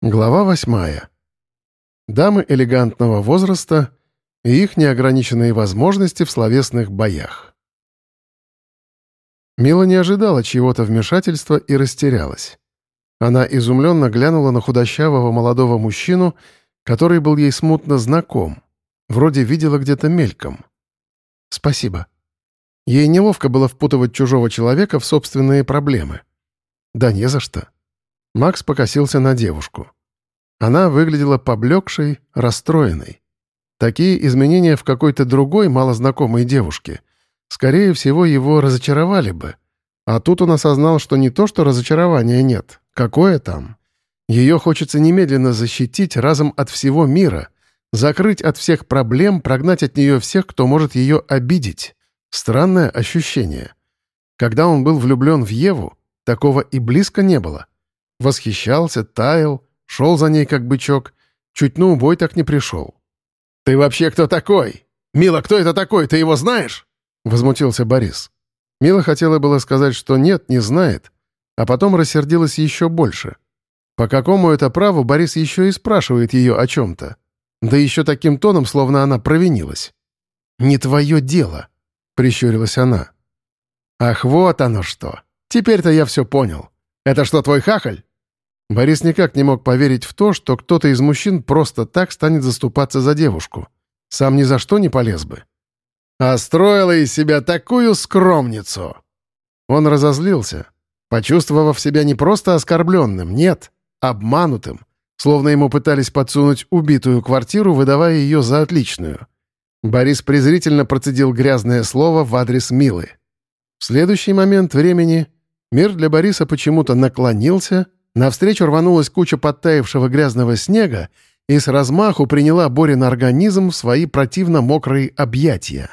Глава восьмая. Дамы элегантного возраста и их неограниченные возможности в словесных боях. Мила не ожидала чего-то вмешательства и растерялась. Она изумленно глянула на худощавого молодого мужчину, который был ей смутно знаком, вроде видела где-то мельком. «Спасибо». Ей неловко было впутывать чужого человека в собственные проблемы. «Да не за что». Макс покосился на девушку. Она выглядела поблекшей, расстроенной. Такие изменения в какой-то другой малознакомой девушке, скорее всего, его разочаровали бы. А тут он осознал, что не то, что разочарования нет. Какое там? Ее хочется немедленно защитить разом от всего мира, закрыть от всех проблем, прогнать от нее всех, кто может ее обидеть. Странное ощущение. Когда он был влюблен в Еву, такого и близко не было. Восхищался, таял, шел за ней как бычок, чуть на убой так не пришел. «Ты вообще кто такой? Мила, кто это такой? Ты его знаешь?» — возмутился Борис. Мила хотела было сказать, что нет, не знает, а потом рассердилась еще больше. По какому это праву Борис еще и спрашивает ее о чем-то? Да еще таким тоном, словно она провинилась. «Не твое дело», — прищурилась она. «Ах, вот оно что! Теперь-то я все понял. Это что, твой хахаль?» Борис никак не мог поверить в то, что кто-то из мужчин просто так станет заступаться за девушку. Сам ни за что не полез бы. А строила из себя такую скромницу. Он разозлился, почувствовав себя не просто оскорбленным, нет, обманутым, словно ему пытались подсунуть убитую квартиру, выдавая ее за отличную. Борис презрительно процедил грязное слово в адрес Милы. В следующий момент времени мир для Бориса почему-то наклонился — Навстречу рванулась куча подтаявшего грязного снега и с размаху приняла Борин организм в свои противно-мокрые объятия.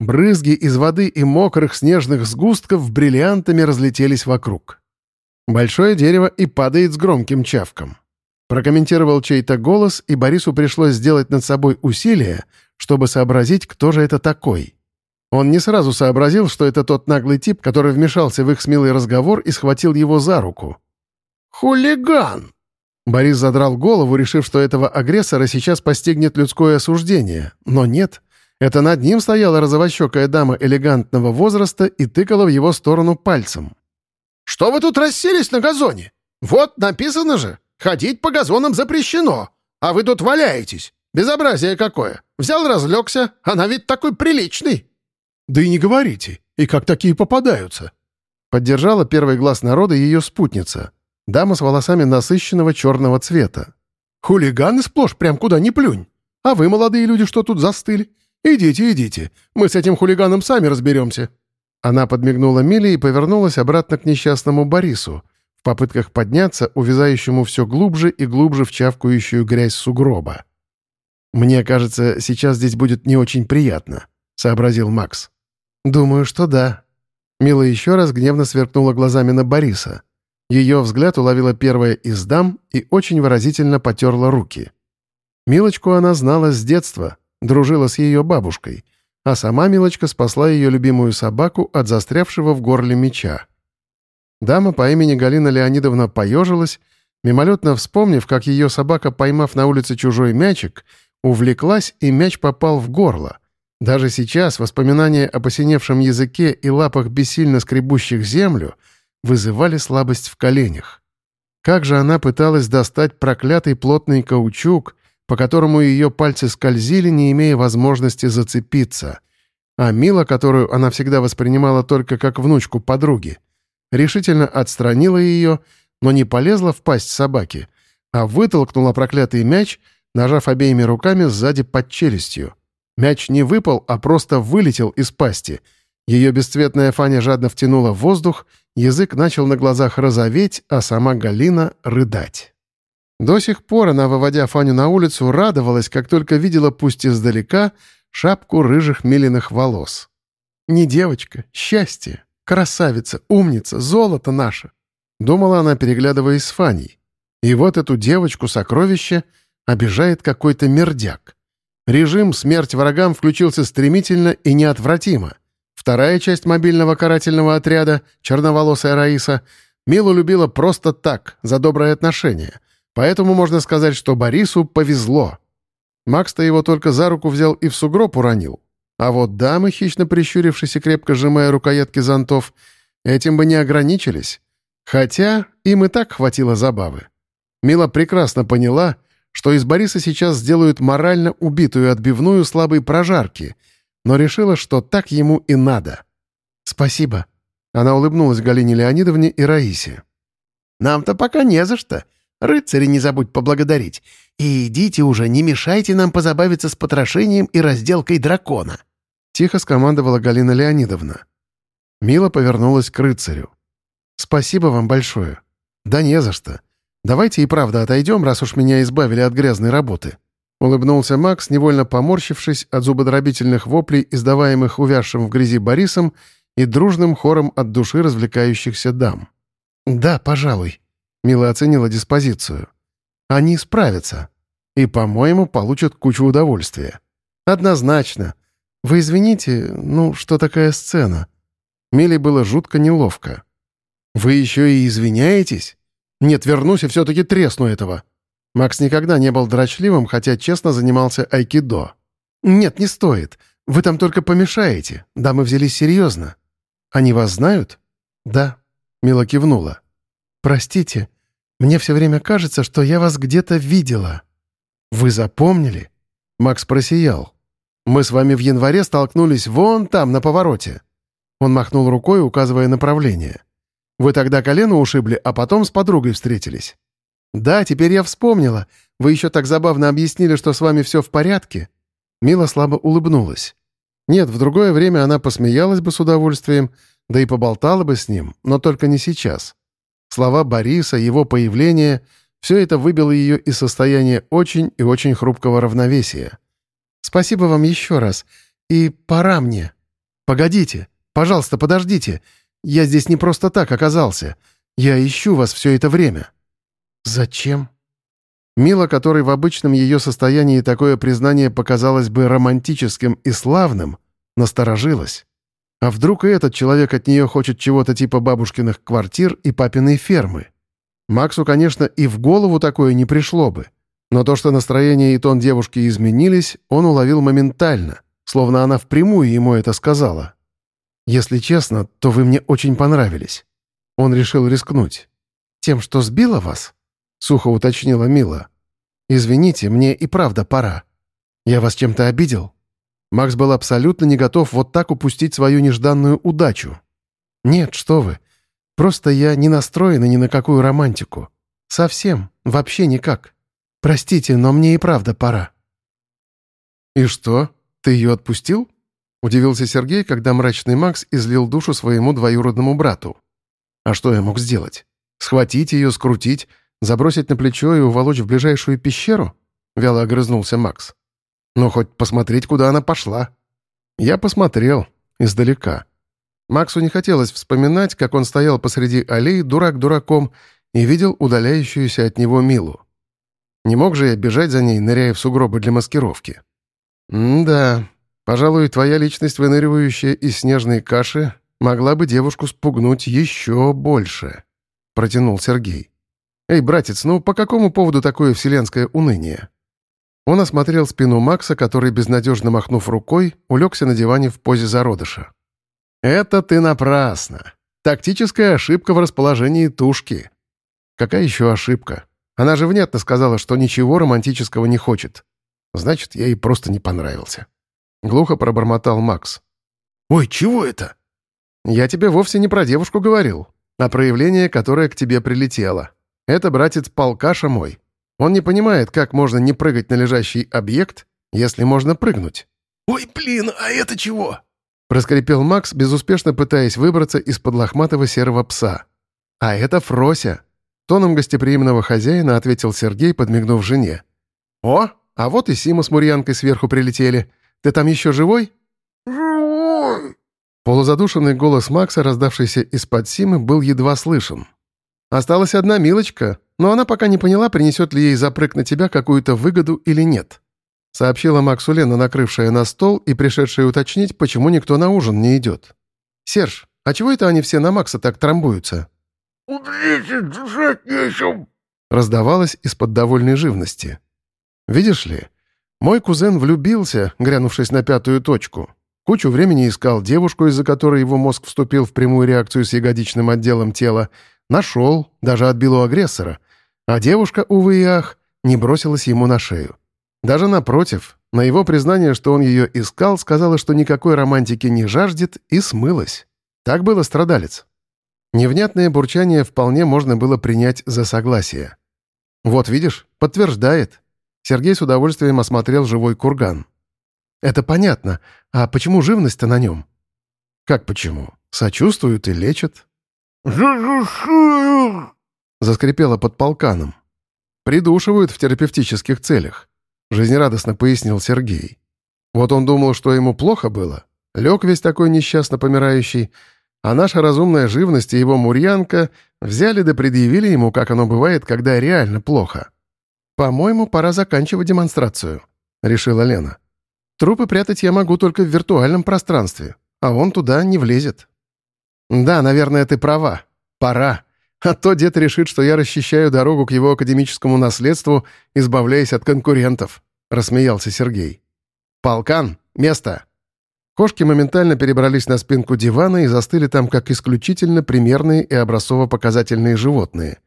Брызги из воды и мокрых снежных сгустков бриллиантами разлетелись вокруг. Большое дерево и падает с громким чавком. Прокомментировал чей-то голос, и Борису пришлось сделать над собой усилие, чтобы сообразить, кто же это такой. Он не сразу сообразил, что это тот наглый тип, который вмешался в их смелый разговор и схватил его за руку. «Хулиган!» Борис задрал голову, решив, что этого агрессора сейчас постигнет людское осуждение. Но нет. Это над ним стояла розовощекая дама элегантного возраста и тыкала в его сторону пальцем. «Что вы тут расселись на газоне? Вот написано же, ходить по газонам запрещено, а вы тут валяетесь. Безобразие какое. Взял, разлегся, она ведь такой приличный». «Да и не говорите. И как такие попадаются?» Поддержала первый глаз народа ее спутница. Дама с волосами насыщенного черного цвета. «Хулиганы сплошь, прям куда ни плюнь. А вы, молодые люди, что тут застыли? Идите, идите. Мы с этим хулиганом сами разберемся». Она подмигнула Миле и повернулась обратно к несчастному Борису, в попытках подняться, увязающему все глубже и глубже в чавкающую грязь сугроба. «Мне кажется, сейчас здесь будет не очень приятно», — сообразил Макс. «Думаю, что да». Мила еще раз гневно сверкнула глазами на Бориса. Ее взгляд уловила первая из дам и очень выразительно потерла руки. Милочку она знала с детства, дружила с ее бабушкой, а сама Милочка спасла ее любимую собаку от застрявшего в горле меча. Дама по имени Галина Леонидовна поежилась, мимолетно вспомнив, как ее собака, поймав на улице чужой мячик, увлеклась, и мяч попал в горло. Даже сейчас воспоминания о посиневшем языке и лапах бессильно скребущих землю — вызывали слабость в коленях. Как же она пыталась достать проклятый плотный каучук, по которому ее пальцы скользили, не имея возможности зацепиться. А Мила, которую она всегда воспринимала только как внучку подруги, решительно отстранила ее, но не полезла в пасть собаки, а вытолкнула проклятый мяч, нажав обеими руками сзади под челюстью. Мяч не выпал, а просто вылетел из пасти — ее бесцветная Фаня жадно втянула воздух, язык начал на глазах розоветь, а сама Галина — рыдать. До сих пор она, выводя Фаню на улицу, радовалась, как только видела, пусть издалека, шапку рыжих миленных волос. «Не девочка, счастье, красавица, умница, золото наше!» — думала она, переглядываясь с Фаней. И вот эту девочку-сокровище обижает какой-то мердяк. Режим «Смерть врагам» включился стремительно и неотвратимо — Вторая часть мобильного карательного отряда, черноволосая Раиса, Милу любила просто так, за доброе отношение. Поэтому можно сказать, что Борису повезло. Макс-то его только за руку взял и в сугроб уронил. А вот дамы, хищно прищурившись и крепко сжимая рукоятки зонтов, этим бы не ограничились. Хотя им и так хватило забавы. Мила прекрасно поняла, что из Бориса сейчас сделают морально убитую отбивную слабой прожарки, но решила, что так ему и надо. «Спасибо». Она улыбнулась Галине Леонидовне и Раисе. «Нам-то пока не за что. Рыцари не забудь поблагодарить. И идите уже, не мешайте нам позабавиться с потрошением и разделкой дракона». Тихо скомандовала Галина Леонидовна. Мила повернулась к рыцарю. «Спасибо вам большое». «Да не за что. Давайте и правда отойдем, раз уж меня избавили от грязной работы». Улыбнулся Макс, невольно поморщившись от зубодробительных воплей, издаваемых увязшим в грязи Борисом и дружным хором от души развлекающихся дам. «Да, пожалуй», — Мила оценила диспозицию. «Они справятся. И, по-моему, получат кучу удовольствия. Однозначно. Вы извините, ну, что такая сцена?» Миле было жутко неловко. «Вы еще и извиняетесь? Нет, вернусь и все-таки тресну этого». Макс никогда не был дрочливым, хотя честно занимался айкидо. «Нет, не стоит. Вы там только помешаете. Да, мы взялись серьезно. Они вас знают?» «Да», — Мила кивнула. «Простите, мне все время кажется, что я вас где-то видела». «Вы запомнили?» Макс просиял. «Мы с вами в январе столкнулись вон там, на повороте». Он махнул рукой, указывая направление. «Вы тогда колено ушибли, а потом с подругой встретились». «Да, теперь я вспомнила. Вы еще так забавно объяснили, что с вами все в порядке». Мила слабо улыбнулась. Нет, в другое время она посмеялась бы с удовольствием, да и поболтала бы с ним, но только не сейчас. Слова Бориса, его появление — все это выбило ее из состояния очень и очень хрупкого равновесия. «Спасибо вам еще раз. И пора мне. Погодите. Пожалуйста, подождите. Я здесь не просто так оказался. Я ищу вас все это время». «Зачем?» Мила, которой в обычном ее состоянии такое признание показалось бы романтическим и славным, насторожилась. А вдруг и этот человек от нее хочет чего-то типа бабушкиных квартир и папиной фермы? Максу, конечно, и в голову такое не пришло бы. Но то, что настроение и тон девушки изменились, он уловил моментально, словно она впрямую ему это сказала. «Если честно, то вы мне очень понравились». Он решил рискнуть. «Тем, что сбило вас?» — сухо уточнила Мила. «Извините, мне и правда пора. Я вас чем-то обидел?» Макс был абсолютно не готов вот так упустить свою нежданную удачу. «Нет, что вы. Просто я не настроена ни на какую романтику. Совсем, вообще никак. Простите, но мне и правда пора». «И что, ты ее отпустил?» — удивился Сергей, когда мрачный Макс излил душу своему двоюродному брату. «А что я мог сделать? Схватить ее, скрутить, Забросить на плечо и уволочь в ближайшую пещеру?» — вяло огрызнулся Макс. «Ну, хоть посмотреть, куда она пошла». Я посмотрел. Издалека. Максу не хотелось вспоминать, как он стоял посреди аллеи, дурак дураком, и видел удаляющуюся от него Милу. Не мог же я бежать за ней, ныряя в сугробы для маскировки. «М-да, пожалуй, твоя личность, выныривающая из снежной каши, могла бы девушку спугнуть еще больше», — протянул Сергей. «Эй, братец, ну по какому поводу такое вселенское уныние?» Он осмотрел спину Макса, который, безнадежно махнув рукой, улегся на диване в позе зародыша. «Это ты напрасно. Тактическая ошибка в расположении тушки». «Какая еще ошибка? Она же внятно сказала, что ничего романтического не хочет. Значит, я ей просто не понравился». Глухо пробормотал Макс. «Ой, чего это?» «Я тебе вовсе не про девушку говорил, а проявление, которое к тебе прилетело. Это братец полкаша мой. Он не понимает, как можно не прыгать на лежащий объект, если можно прыгнуть. «Ой, блин, а это чего?» Проскрипел Макс, безуспешно пытаясь выбраться из-под лохматого серого пса. «А это Фрося!» Тоном гостеприимного хозяина ответил Сергей, подмигнув жене. «О, а вот и Сима с Мурьянкой сверху прилетели. Ты там еще живой?» «Живой!» Полузадушенный голос Макса, раздавшийся из-под Симы, был едва слышен. Осталась одна Милочка, но она пока не поняла, принесет ли ей запрыг на тебя какую-то выгоду или нет. Сообщила Максу Лена, накрывшая на стол и пришедшая уточнить, почему никто на ужин не идет. «Серж, а чего это они все на Макса так трамбуются?» «Удрите, дышать нечем!» раздавалось из-под довольной живности. «Видишь ли, мой кузен влюбился, грянувшись на пятую точку. Кучу времени искал девушку, из-за которой его мозг вступил в прямую реакцию с ягодичным отделом тела, нашел, даже отбил у агрессора. А девушка, увы и ах, не бросилась ему на шею. Даже напротив, на его признание, что он ее искал, сказала, что никакой романтики не жаждет, и смылась. Так было страдалец. Невнятное бурчание вполне можно было принять за согласие. «Вот видишь, подтверждает». Сергей с удовольствием осмотрел живой курган. «Это понятно. А почему живность-то на нем?» «Как почему? Сочувствуют и лечат». Заскрипело под полканом. «Придушивают в терапевтических целях», — жизнерадостно пояснил Сергей. Вот он думал, что ему плохо было. Лег весь такой несчастно помирающий, а наша разумная живность и его мурьянка взяли да предъявили ему, как оно бывает, когда реально плохо. «По-моему, пора заканчивать демонстрацию», — решила Лена. «Трупы прятать я могу только в виртуальном пространстве, а он туда не влезет». «Да, наверное, ты права. Пора. А то дед решит, что я расчищаю дорогу к его академическому наследству, избавляясь от конкурентов», — рассмеялся Сергей. «Полкан, место!» Кошки моментально перебрались на спинку дивана и застыли там как исключительно примерные и образцово-показательные животные.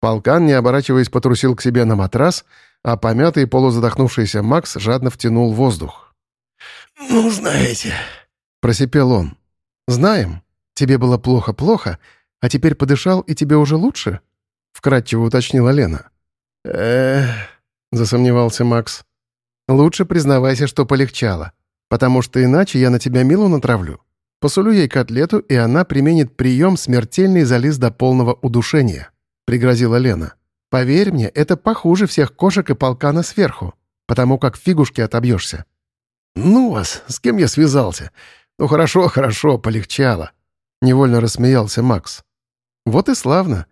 Полкан, не оборачиваясь, потрусил к себе на матрас, а помятый полузадохнувшийся Макс жадно втянул воздух. «Ну, знаете...» — просипел он. «Знаем. Тебе было плохо-плохо, а теперь подышал, и тебе уже лучше?» — вкратчиво уточнила Лена. «Эх...» — засомневался Макс. «Лучше признавайся, что полегчало потому что иначе я на тебя Милу натравлю. Посулю ей котлету, и она применит прием смертельный залез до полного удушения», — пригрозила Лена. «Поверь мне, это похуже всех кошек и полкана сверху, потому как фигушки отобьешься». «Ну вас, с кем я связался? Ну хорошо, хорошо, полегчало», — невольно рассмеялся Макс. «Вот и славно.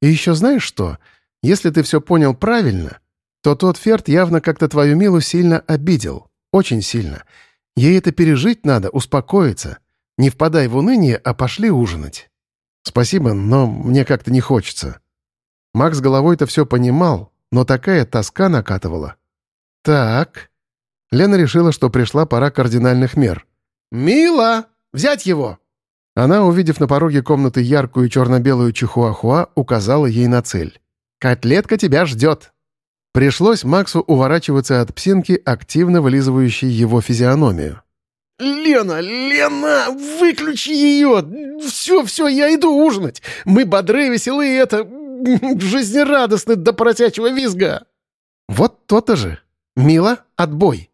И еще знаешь что? Если ты все понял правильно, то тот Ферд явно как-то твою Милу сильно обидел. Очень сильно. Ей это пережить надо, успокоиться. Не впадай в уныние, а пошли ужинать. Спасибо, но мне как-то не хочется. Макс головой-то все понимал, но такая тоска накатывала. Так. Лена решила, что пришла пора кардинальных мер. «Мила! Взять его!» Она, увидев на пороге комнаты яркую черно-белую чихуахуа, указала ей на цель. «Котлетка тебя ждет!» Пришлось Максу уворачиваться от псинки, активно вылизывающей его физиономию. «Лена, Лена, выключи ее! Все, все, я иду ужинать! Мы бодры, веселые, это... жизнерадостны до поросячьего визга!» «Вот то-то же! Мила, отбой!»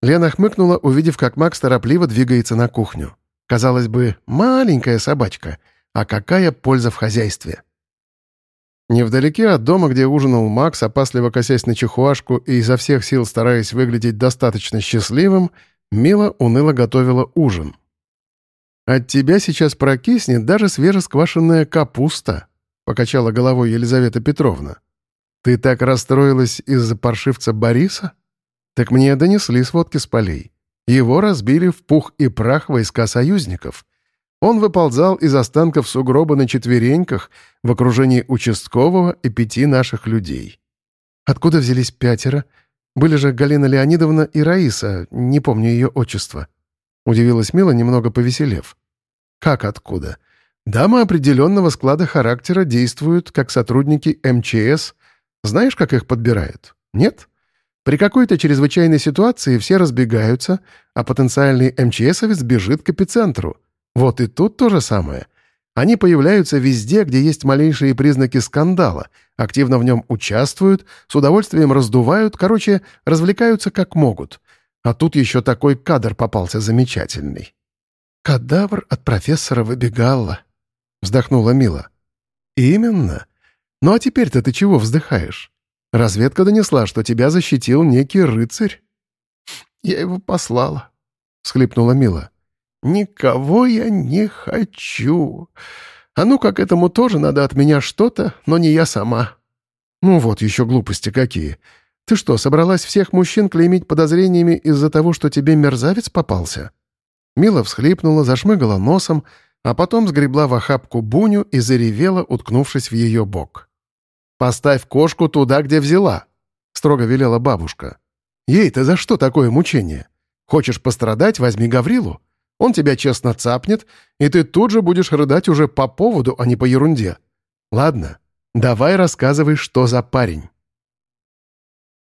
Лена хмыкнула, увидев, как Макс торопливо двигается на кухню. Казалось бы, маленькая собачка, а какая польза в хозяйстве. Невдалеке от дома, где ужинал Макс, опасливо косясь на чехуашку и изо всех сил стараясь выглядеть достаточно счастливым, Мила уныло готовила ужин. «От тебя сейчас прокиснет даже свежесквашенная капуста», — покачала головой Елизавета Петровна. «Ты так расстроилась из-за паршивца Бориса? Так мне донесли сводки с полей. Его разбили в пух и прах войска союзников. Он выползал из останков сугроба на четвереньках в окружении участкового и пяти наших людей. Откуда взялись пятеро? Были же Галина Леонидовна и Раиса, не помню ее отчество. Удивилась Мила, немного повеселев. Как откуда? Дамы определенного склада характера действуют как сотрудники МЧС. Знаешь, как их подбирают? Нет? При какой-то чрезвычайной ситуации все разбегаются, а потенциальный МЧСовец бежит к эпицентру — вот и тут то же самое. Они появляются везде, где есть малейшие признаки скандала, активно в нем участвуют, с удовольствием раздувают, короче, развлекаются как могут. А тут еще такой кадр попался замечательный. «Кадавр от профессора выбегала», — вздохнула Мила. «Именно. Ну а теперь-то ты чего вздыхаешь? Разведка донесла, что тебя защитил некий рыцарь». «Я его послала», — всхлипнула Мила. «Никого я не хочу. А ну как этому тоже надо от меня что-то, но не я сама». «Ну вот еще глупости какие. Ты что, собралась всех мужчин клеймить подозрениями из-за того, что тебе мерзавец попался?» Мила всхлипнула, зашмыгала носом, а потом сгребла в охапку Буню и заревела, уткнувшись в ее бок. «Поставь кошку туда, где взяла», — строго велела бабушка. «Ей-то за что такое мучение? Хочешь пострадать, возьми Гаврилу. Он тебя честно цапнет, и ты тут же будешь рыдать уже по поводу, а не по ерунде. Ладно, давай рассказывай, что за парень».